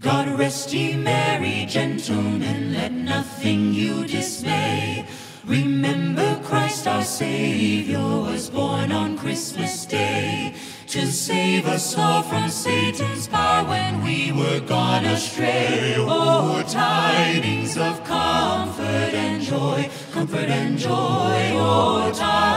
God rest ye merry gentlemen, let nothing you dismay. Remember Christ our Savior was born on Christmas Day to save us all from Satan's power when we were gone astray. Oh, tidings of comfort and joy, comfort and joy. Oh, tidings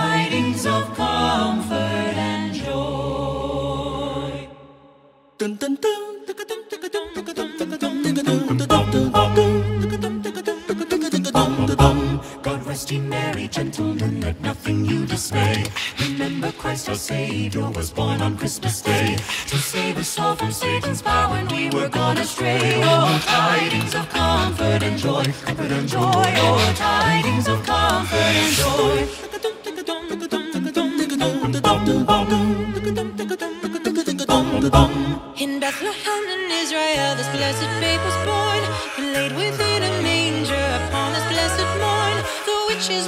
God rest ye merry gentlemen, let nothing you dismay. Remember Christ our Savior was born on Christmas Day to save us all from Satan's power when we were gone astray. Oh, tidings of comfort and joy, comfort and joy. Oh, tidings of comfort Bethlehem in Israel, this blessed babe was born, and laid within a manger upon this blessed morn. The witch's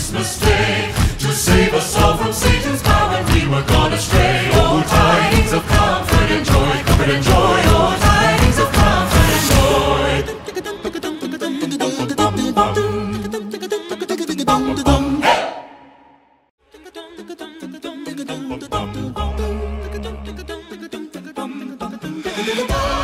astray to save us all from Satan's power, and we were gone astray. Oh, tidings of comfort and joy, comfort and joy. Oh, tidings of comfort and joy. Hey!